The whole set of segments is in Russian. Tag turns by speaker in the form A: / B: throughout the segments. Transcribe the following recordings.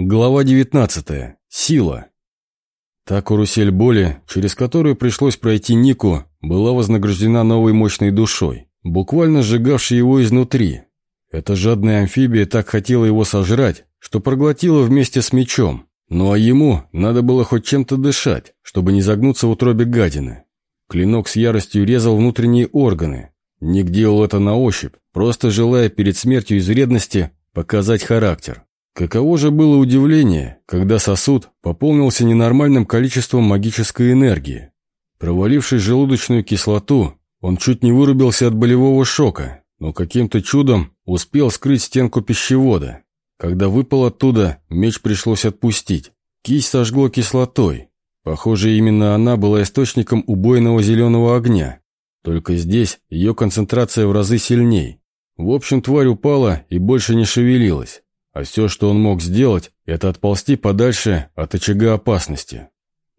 A: Глава 19. Сила. Та карусель боли, через которую пришлось пройти Нику, была вознаграждена новой мощной душой, буквально сжигавшей его изнутри. Эта жадная амфибия так хотела его сожрать, что проглотила вместе с мечом. Ну а ему надо было хоть чем-то дышать, чтобы не загнуться в утробе гадины. Клинок с яростью резал внутренние органы. Ник делал это на ощупь, просто желая перед смертью из вредности показать характер. Каково же было удивление, когда сосуд пополнился ненормальным количеством магической энергии. Провалившись желудочную кислоту, он чуть не вырубился от болевого шока, но каким-то чудом успел скрыть стенку пищевода. Когда выпал оттуда, меч пришлось отпустить. Кисть сожгло кислотой. Похоже, именно она была источником убойного зеленого огня. Только здесь ее концентрация в разы сильней. В общем, тварь упала и больше не шевелилась. А все, что он мог сделать, это отползти подальше от очага опасности.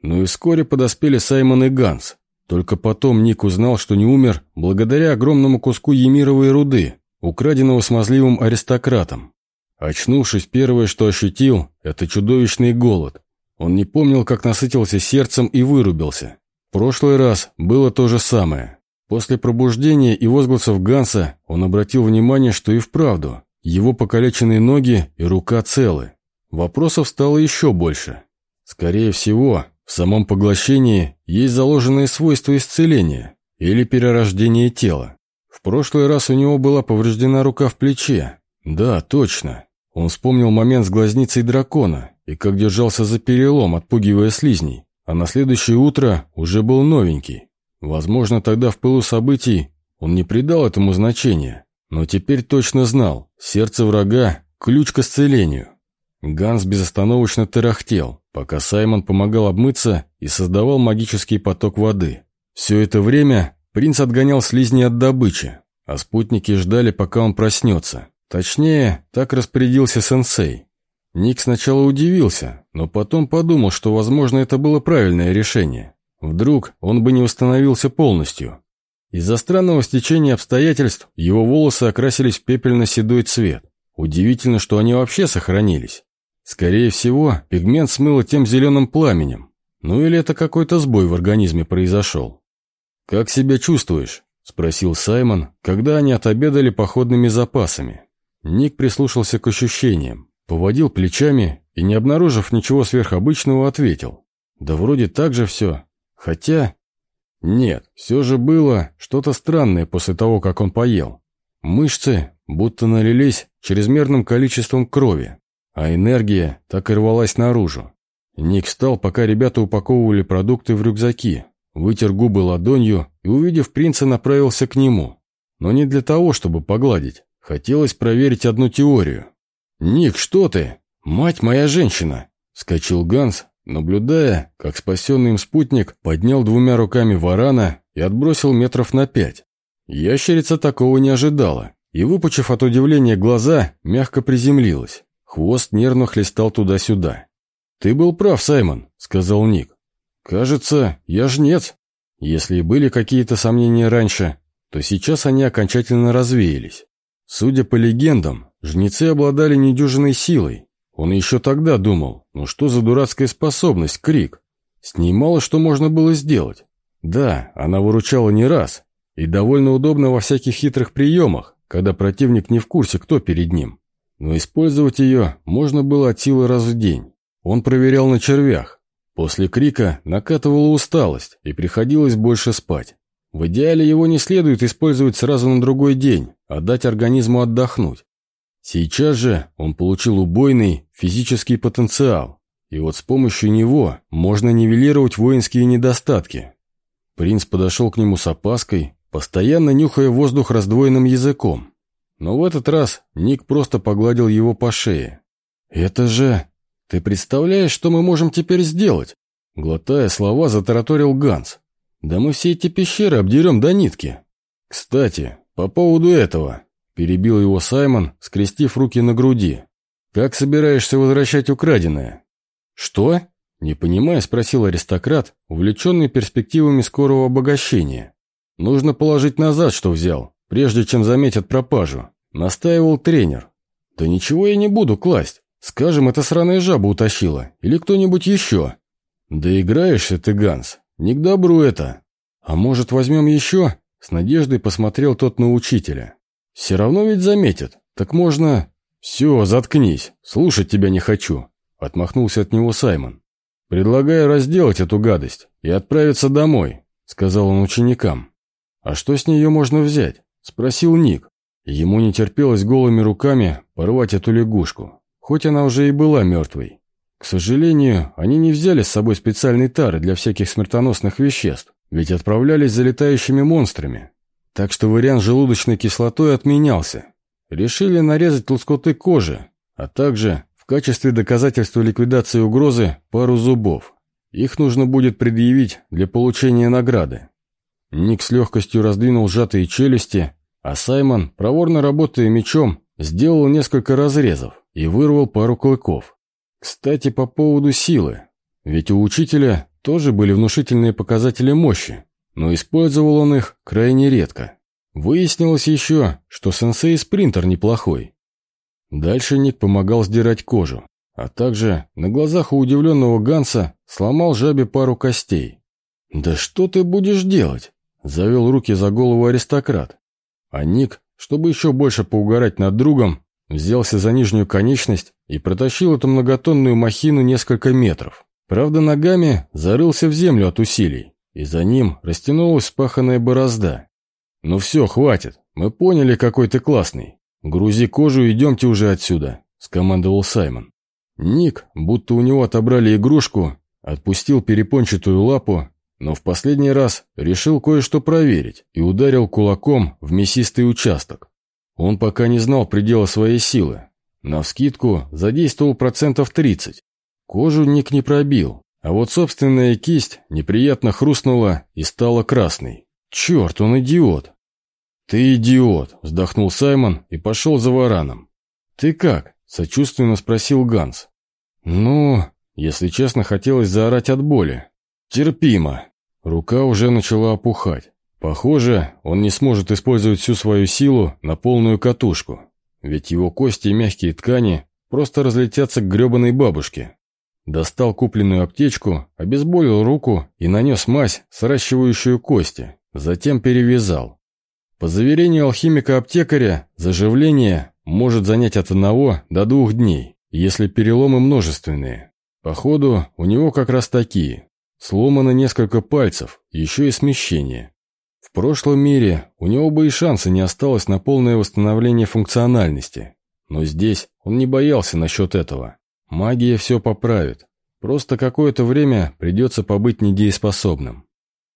A: Ну и вскоре подоспели Саймон и Ганс. Только потом Ник узнал, что не умер благодаря огромному куску емировой руды, украденного смазливым аристократом. Очнувшись, первое, что ощутил, это чудовищный голод. Он не помнил, как насытился сердцем и вырубился. В прошлый раз было то же самое. После пробуждения и возгласов Ганса он обратил внимание, что и вправду его покалеченные ноги и рука целы. Вопросов стало еще больше. Скорее всего, в самом поглощении есть заложенные свойства исцеления или перерождения тела. В прошлый раз у него была повреждена рука в плече. Да, точно. Он вспомнил момент с глазницей дракона и как держался за перелом, отпугивая слизней. А на следующее утро уже был новенький. Возможно, тогда в пылу событий он не придал этому значения. Но теперь точно знал, сердце врага – ключ к исцелению. Ганс безостановочно тарахтел, пока Саймон помогал обмыться и создавал магический поток воды. Все это время принц отгонял слизни от добычи, а спутники ждали, пока он проснется. Точнее, так распорядился сенсей. Ник сначала удивился, но потом подумал, что, возможно, это было правильное решение. Вдруг он бы не восстановился полностью. Из-за странного стечения обстоятельств его волосы окрасились в пепельно-седой цвет. Удивительно, что они вообще сохранились. Скорее всего, пигмент смыло тем зеленым пламенем. Ну или это какой-то сбой в организме произошел. «Как себя чувствуешь?» – спросил Саймон, когда они отобедали походными запасами. Ник прислушался к ощущениям, поводил плечами и, не обнаружив ничего сверхобычного, ответил. «Да вроде так же все. Хотя нет, все же было что-то странное после того, как он поел. Мышцы будто налились чрезмерным количеством крови, а энергия так и рвалась наружу. Ник встал, пока ребята упаковывали продукты в рюкзаки, вытер губы ладонью и, увидев принца, направился к нему. Но не для того, чтобы погладить. Хотелось проверить одну теорию. «Ник, что ты? Мать моя женщина!» — скачал Ганс, наблюдая, как спасенный им спутник поднял двумя руками варана и отбросил метров на пять. Ящерица такого не ожидала, и, выпучив от удивления глаза, мягко приземлилась. Хвост нервно хлестал туда-сюда. «Ты был прав, Саймон», — сказал Ник. «Кажется, я жнец». Если и были какие-то сомнения раньше, то сейчас они окончательно развеялись. Судя по легендам, жнецы обладали недюжиной силой, он еще тогда думал, ну что за дурацкая способность, крик? С ней мало что можно было сделать. Да, она выручала не раз, и довольно удобно во всяких хитрых приемах, когда противник не в курсе, кто перед ним. Но использовать ее можно было от силы раз в день. Он проверял на червях. После крика накатывала усталость, и приходилось больше спать. В идеале его не следует использовать сразу на другой день, а дать организму отдохнуть. Сейчас же он получил убойный физический потенциал, и вот с помощью него можно нивелировать воинские недостатки. Принц подошел к нему с опаской, постоянно нюхая воздух раздвоенным языком. Но в этот раз Ник просто погладил его по шее. «Это же... Ты представляешь, что мы можем теперь сделать?» Глотая слова, затараторил Ганс. «Да мы все эти пещеры обдерем до нитки. Кстати, по поводу этого, Перебил его Саймон, скрестив руки на груди. «Как собираешься возвращать украденное?» «Что?» Не понимая, спросил аристократ, увлеченный перспективами скорого обогащения. «Нужно положить назад, что взял, прежде чем заметят пропажу», настаивал тренер. «Да ничего я не буду класть. Скажем, эта сраная жаба утащила. Или кто-нибудь еще. Да играешься ты, Ганс. Не к добру это. А может, возьмем еще? С надеждой посмотрел тот на учителя. Все равно ведь заметят. Так можно... Все, заткнись. Слушать тебя не хочу. Отмахнулся от него Саймон. «Предлагаю разделать эту гадость и отправиться домой», — сказал он ученикам. «А что с нее можно взять?» — спросил Ник. Ему не терпелось голыми руками порвать эту лягушку, хоть она уже и была мертвой. К сожалению, они не взяли с собой специальный тары для всяких смертоносных веществ, ведь отправлялись за летающими монстрами. Так что вариант желудочной кислотой отменялся. Решили нарезать лоскуты кожи, а также качестве доказательства ликвидации угрозы пару зубов. Их нужно будет предъявить для получения награды. Ник с легкостью раздвинул сжатые челюсти, а Саймон, проворно работая мечом, сделал несколько разрезов и вырвал пару клыков. Кстати, по поводу силы. Ведь у учителя тоже были внушительные показатели мощи, но использовал он их крайне редко. Выяснилось еще, что сенсей-спринтер неплохой, Дальше Ник помогал сдирать кожу, а также на глазах у удивленного Ганса сломал жабе пару костей. «Да что ты будешь делать?» – завел руки за голову аристократ. А Ник, чтобы еще больше поугарать над другом, взялся за нижнюю конечность и протащил эту многотонную махину несколько метров. Правда, ногами зарылся в землю от усилий, и за ним растянулась спаханная борозда. «Ну все, хватит, мы поняли, какой ты классный. «Грузи кожу и идемте уже отсюда», — скомандовал Саймон. Ник, будто у него отобрали игрушку, отпустил перепончатую лапу, но в последний раз решил кое-что проверить и ударил кулаком в мясистый участок. Он пока не знал предела своей силы. Навскидку задействовал процентов 30. Кожу Ник не пробил, а вот собственная кисть неприятно хрустнула и стала красной. Черт, он идиот. «Ты идиот!» – вздохнул Саймон и пошел за вараном. «Ты как?» – сочувственно спросил Ганс. «Ну...» – если честно, хотелось заорать от боли. «Терпимо!» Рука уже начала опухать. Похоже, он не сможет использовать всю свою силу на полную катушку, ведь его кости и мягкие ткани просто разлетятся к гребаной бабушке. Достал купленную аптечку, обезболил руку и нанес мазь, сращивающую кости, затем перевязал. По заверению алхимика-аптекаря, заживление может занять от одного до двух дней, если переломы множественные. Походу, у него как раз такие. Сломано несколько пальцев, еще и смещение. В прошлом мире у него бы и шанса не осталось на полное восстановление функциональности. Но здесь он не боялся насчет этого. Магия все поправит. Просто какое-то время придется побыть недееспособным.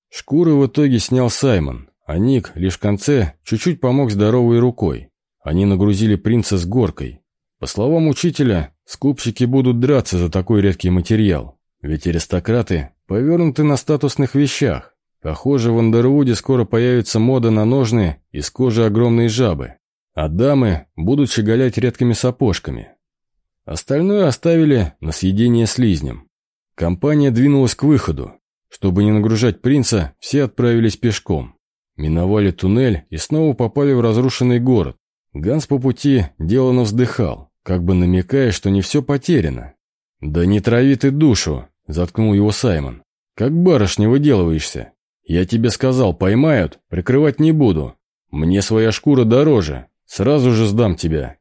A: Шкуры в итоге снял Саймон, а Ник лишь в конце чуть-чуть помог здоровой рукой. Они нагрузили принца с горкой. По словам учителя, скупщики будут драться за такой редкий материал, ведь аристократы повернуты на статусных вещах. Похоже, в Андервуде скоро появится мода на ножны из кожи огромной жабы, а дамы будут щеголять редкими сапожками. Остальное оставили на съедение слизням. Компания двинулась к выходу. Чтобы не нагружать принца, все отправились пешком. Миновали туннель и снова попали в разрушенный город. Ганс по пути деланно вздыхал, как бы намекая, что не все потеряно. «Да не трави ты душу!» – заткнул его Саймон. «Как барышня выделываешься? Я тебе сказал, поймают, прикрывать не буду. Мне своя шкура дороже, сразу же сдам тебя».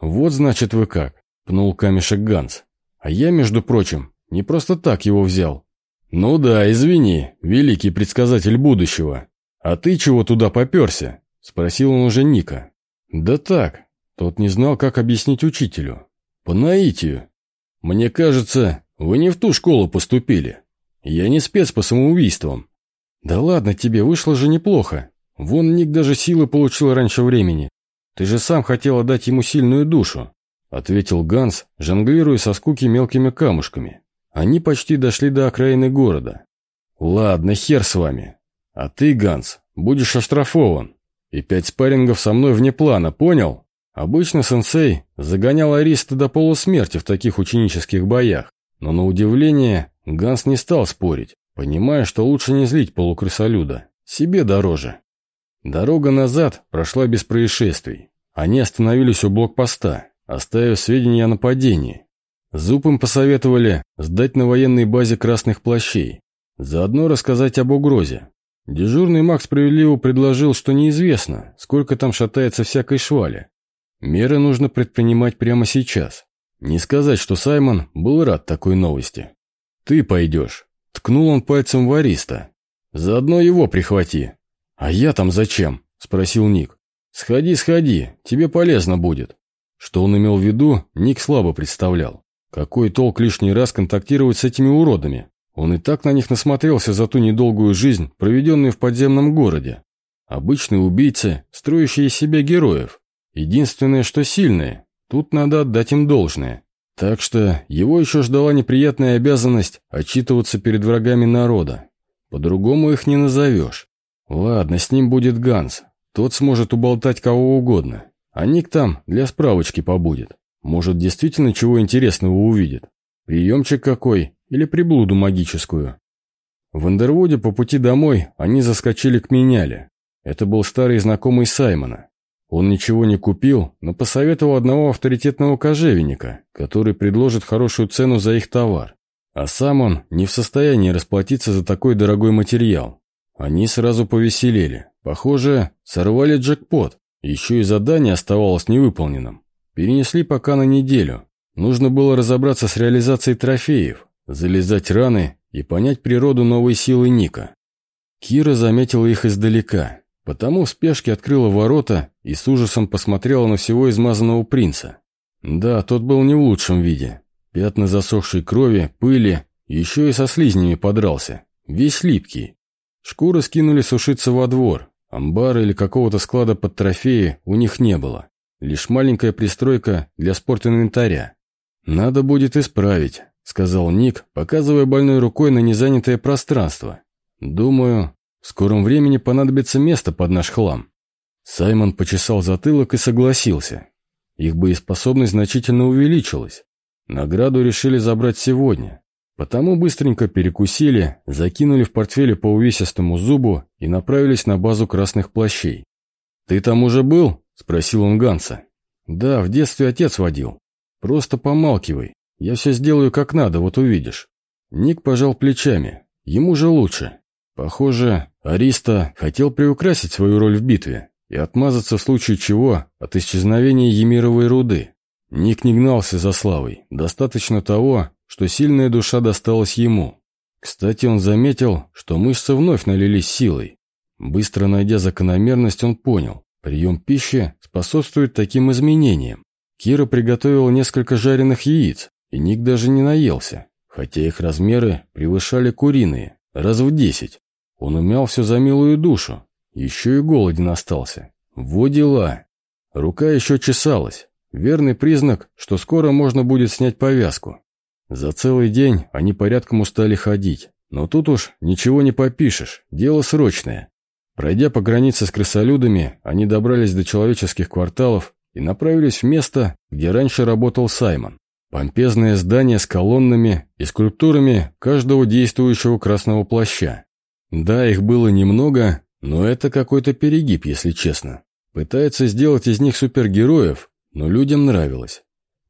A: «Вот значит вы как», – пнул камешек Ганс. «А я, между прочим, не просто так его взял». «Ну да, извини, великий предсказатель будущего», «А ты чего туда поперся?» – спросил он уже Ника. «Да так». Тот не знал, как объяснить учителю. «По наитию. Мне кажется, вы не в ту школу поступили. Я не спец по самоубийствам». «Да ладно тебе, вышло же неплохо. Вон Ник даже силы получил раньше времени. Ты же сам хотел отдать ему сильную душу», — ответил Ганс, жонглируя со скуки мелкими камушками. Они почти дошли до окраины города. «Ладно, хер с вами. А ты, Ганс, будешь оштрафован. И пять спаррингов со мной вне плана, понял? Обычно сенсей загонял Ариста до полусмерти в таких ученических боях. Но на удивление Ганс не стал спорить, понимая, что лучше не злить полукрысолюда. Себе дороже. Дорога назад прошла без происшествий. Они остановились у блокпоста, оставив сведения о нападении. Зуб им посоветовали сдать на военной базе красных плащей, заодно рассказать об угрозе. Дежурный маг справедливо предложил, что неизвестно, сколько там шатается всякой швали. Меры нужно предпринимать прямо сейчас. Не сказать, что Саймон был рад такой новости. «Ты пойдешь», — ткнул он пальцем в Ариста. «Заодно его прихвати». «А я там зачем?» — спросил Ник. «Сходи, сходи, тебе полезно будет». Что он имел в виду, Ник слабо представлял. Какой толк лишний раз контактировать с этими уродами? Он и так на них насмотрелся за ту недолгую жизнь, проведенную в подземном городе. Обычные убийцы, строящие из себя героев. Единственное, что сильные. Тут надо отдать им должное. Так что его еще ждала неприятная обязанность отчитываться перед врагами народа. По-другому их не назовешь. Ладно, с ним будет Ганс. Тот сможет уболтать кого угодно. А Ник там для справочки побудет. Может, действительно чего интересного увидит. Приемчик какой или приблуду магическую. В Андервуде по пути домой они заскочили к меняле. Это был старый знакомый Саймона. Он ничего не купил, но посоветовал одного авторитетного кожевенника, который предложит хорошую цену за их товар. А сам он не в состоянии расплатиться за такой дорогой материал. Они сразу повеселели. Похоже, сорвали джекпот. Еще и задание оставалось невыполненным. Перенесли пока на неделю. Нужно было разобраться с реализацией трофеев, залезать раны и понять природу новой силы Ника. Кира заметила их издалека, потому в спешке открыла ворота и с ужасом посмотрела на всего измазанного принца. Да, тот был не в лучшем виде. Пятна засохшей крови, пыли, еще и со слизнями подрался. Весь липкий. Шкуры скинули сушиться во двор. Амбара или какого-то склада под трофеи у них не было. Лишь маленькая пристройка для спортинвентаря. «Надо будет исправить», — сказал Ник, показывая больной рукой на незанятое пространство. «Думаю, в скором времени понадобится место под наш хлам». Саймон почесал затылок и согласился. Их боеспособность значительно увеличилась. Награду решили забрать сегодня. Потому быстренько перекусили, закинули в портфели по увесистому зубу и направились на базу красных плащей. «Ты там уже был?» — спросил он Ганса. «Да, в детстве отец водил. Просто помалкивай. Я все сделаю как надо, вот увидишь». Ник пожал плечами. Ему же лучше. Похоже, Ариста хотел приукрасить свою роль в битве и отмазаться в случае чего от исчезновения Емировой руды. Ник не гнался за славой. Достаточно того, что сильная душа досталась ему. Кстати, он заметил, что мышцы вновь налились силой. Быстро найдя закономерность, он понял, прием пищи способствует таким изменениям. Кира приготовила несколько жареных яиц, и Ник даже не наелся, хотя их размеры превышали куриные, раз в десять. Он умял все за милую душу, еще и голоден остался. Во дела. Рука еще чесалась. Верный признак, что скоро можно будет снять повязку. За целый день они порядком устали ходить. Но тут уж ничего не попишешь, дело срочное. Пройдя по границе с крысолюдами, они добрались до человеческих кварталов и направились в место, где раньше работал Саймон. Помпезное здание с колоннами и скульптурами каждого действующего красного плаща. Да, их было немного, но это какой-то перегиб, если честно. Пытается сделать из них супергероев, но людям нравилось.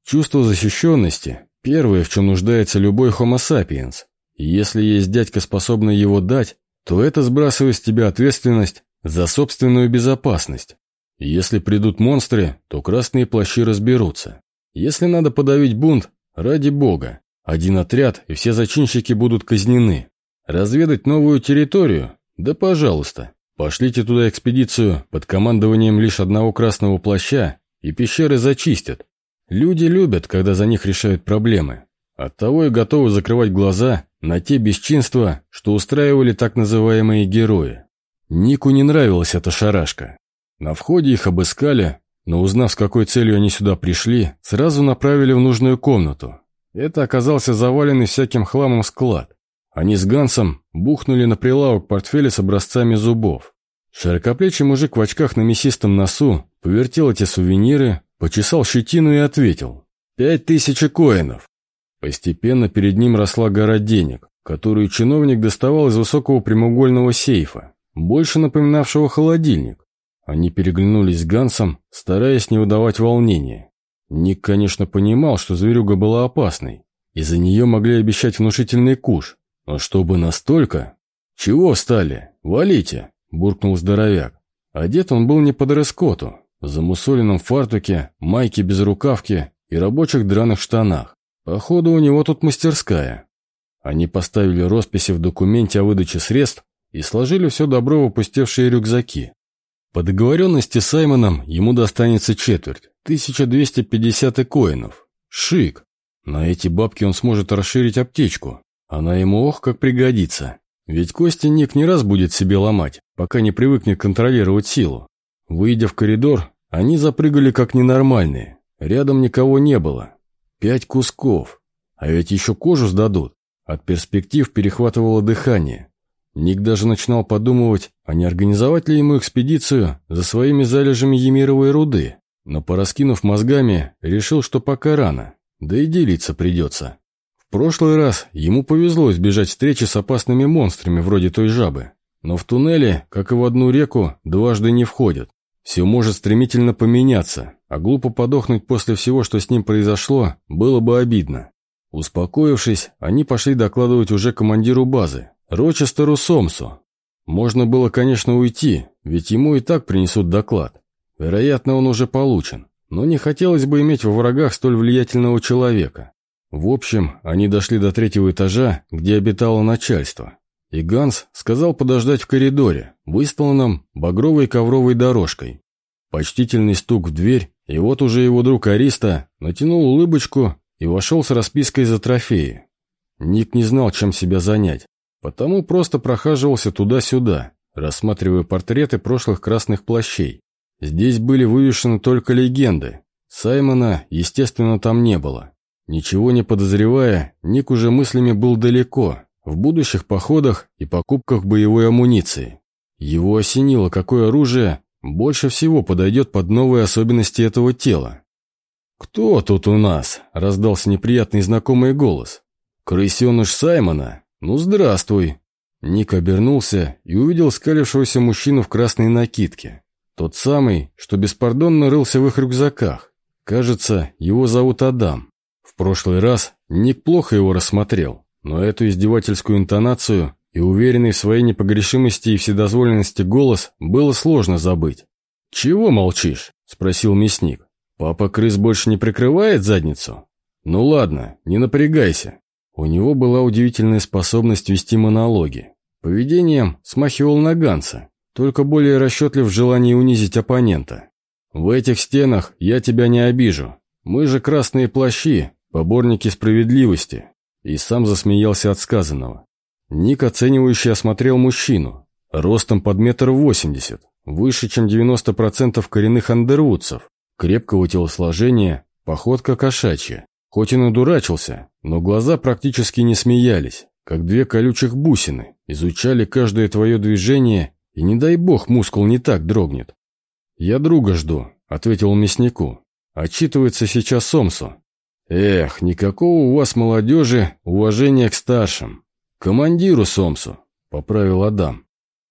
A: Чувство защищенности – первое, в чем нуждается любой homo sapiens. Если есть дядька, способный его дать, то это сбрасывает с тебя ответственность за собственную безопасность. Если придут монстры, то красные плащи разберутся. Если надо подавить бунт, ради бога, один отряд и все зачинщики будут казнены. Разведать новую территорию? Да пожалуйста. Пошлите туда экспедицию под командованием лишь одного красного плаща, и пещеры зачистят. Люди любят, когда за них решают проблемы. Оттого и готовы закрывать глаза на те бесчинства, что устраивали так называемые герои. Нику не нравилась эта шарашка. На входе их обыскали, но узнав, с какой целью они сюда пришли, сразу направили в нужную комнату. Это оказался заваленный всяким хламом склад. Они с Гансом бухнули на прилавок портфели с образцами зубов. Широкоплечий мужик в очках на мясистом носу повертел эти сувениры, почесал щетину и ответил. «Пять тысяч коинов!» Постепенно перед ним росла гора денег, которую чиновник доставал из высокого прямоугольного сейфа, больше напоминавшего холодильник. Они переглянулись с Гансом, стараясь не выдавать волнения. Ник, конечно, понимал, что зверюга была опасной, и за нее могли обещать внушительный куш. Но чтобы настолько... «Чего встали? Валите!» – буркнул здоровяк. Одет он был не по дресс-коду, в замусоленном фартуке, майке без рукавки и рабочих драных штанах. Походу, у него тут мастерская. Они поставили росписи в документе о выдаче средств и сложили все добро в опустевшие рюкзаки. По договоренности с Саймоном ему достанется четверть, 1250 коинов. Шик. На эти бабки он сможет расширить аптечку. Она ему ох как пригодится. Ведь кости Ник не раз будет себе ломать, пока не привыкнет контролировать силу. Выйдя в коридор, они запрыгали как ненормальные. Рядом никого не было. Пять кусков. А ведь еще кожу сдадут. От перспектив перехватывало дыхание. Ник даже начинал подумывать, а не организовать ли ему экспедицию за своими залежами емировой руды. Но, пораскинув мозгами, решил, что пока рано. Да и делиться придется. В прошлый раз ему повезло избежать встречи с опасными монстрами вроде той жабы. Но в туннеле, как и в одну реку, дважды не входят. Все может стремительно поменяться, а глупо подохнуть после всего, что с ним произошло, было бы обидно. Успокоившись, они пошли докладывать уже командиру базы, Рочестеру Сомсу. Можно было, конечно, уйти, ведь ему и так принесут доклад. Вероятно, он уже получен, но не хотелось бы иметь во врагах столь влиятельного человека. В общем, они дошли до третьего этажа, где обитало начальство. И Ганс сказал подождать в коридоре, выстланном багровой ковровой дорожкой. Почтительный стук в дверь, и вот уже его друг Ариста натянул улыбочку и вошел с распиской за трофеи. Ник не знал, чем себя занять, потому просто прохаживался туда-сюда, рассматривая портреты прошлых красных плащей. Здесь были вывешены только легенды. Саймона, естественно, там не было. Ничего не подозревая, Ник уже мыслями был далеко, в будущих походах и покупках боевой амуниции. Его осенило, какое оружие больше всего подойдет под новые особенности этого тела. «Кто тут у нас?» – раздался неприятный знакомый голос. «Крысеныш Саймона? Ну, здравствуй!» Ник обернулся и увидел скалившегося мужчину в красной накидке. Тот самый, что беспардонно рылся в их рюкзаках. Кажется, его зовут Адам. В прошлый раз Ник плохо его рассмотрел но эту издевательскую интонацию и уверенный в своей непогрешимости и вседозволенности голос было сложно забыть. «Чего молчишь?» – спросил мясник. «Папа крыс больше не прикрывает задницу?» «Ну ладно, не напрягайся». У него была удивительная способность вести монологи. Поведением смахивал на Ганса, только более расчетлив в желании унизить оппонента. «В этих стенах я тебя не обижу. Мы же красные плащи, поборники справедливости, и сам засмеялся от сказанного. Ник оценивающе осмотрел мужчину, ростом под метр восемьдесят, выше, чем 90% коренных андервудцев, крепкого телосложения, походка кошачья. Хоть и надурачился, но глаза практически не смеялись, как две колючих бусины, изучали каждое твое движение, и не дай бог мускул не так дрогнет. «Я друга жду», — ответил мяснику. «Отчитывается сейчас Сомсу. Эх, никакого у вас, молодежи, уважения к старшим. Командиру Сомсу, поправил Адам.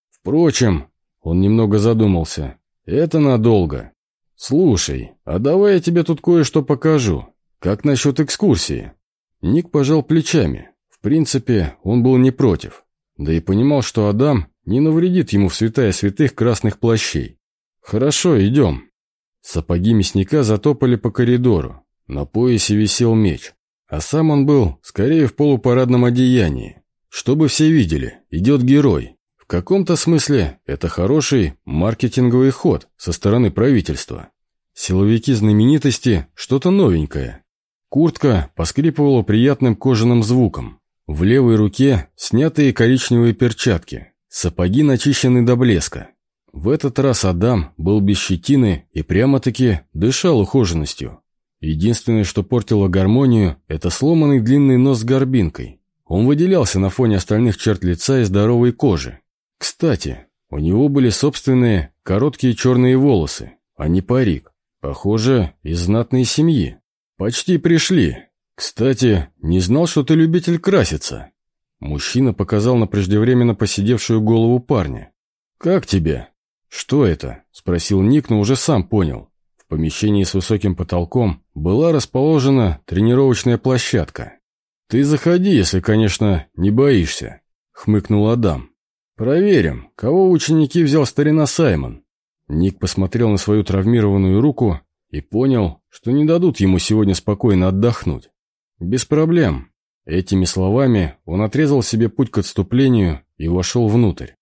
A: Впрочем, он немного задумался. Это надолго. Слушай, а давай я тебе тут кое-что покажу. Как насчет экскурсии? Ник пожал плечами. В принципе, он был не против. Да и понимал, что Адам не навредит ему в святая святых красных плащей. Хорошо, идем. Сапоги мясника затопали по коридору. На поясе висел меч, а сам он был скорее в полупарадном одеянии. Чтобы все видели, идет герой. В каком-то смысле это хороший маркетинговый ход со стороны правительства. Силовики знаменитости – что-то новенькое. Куртка поскрипывала приятным кожаным звуком. В левой руке снятые коричневые перчатки, сапоги начищены до блеска. В этот раз Адам был без щетины и прямо-таки дышал ухоженностью. Единственное, что портило гармонию, это сломанный длинный нос с горбинкой. Он выделялся на фоне остальных черт лица и здоровой кожи. Кстати, у него были собственные короткие черные волосы, а не парик. Похоже, из знатной семьи. Почти пришли. Кстати, не знал, что ты любитель краситься. Мужчина показал на преждевременно посидевшую голову парня. «Как тебе?» «Что это?» – спросил Ник, но уже сам понял. Помещении с высоким потолком была расположена тренировочная площадка. «Ты заходи, если, конечно, не боишься», — хмыкнул Адам. «Проверим, кого ученики взял старина Саймон». Ник посмотрел на свою травмированную руку и понял, что не дадут ему сегодня спокойно отдохнуть. «Без проблем». Этими словами он отрезал себе путь к отступлению и вошел внутрь.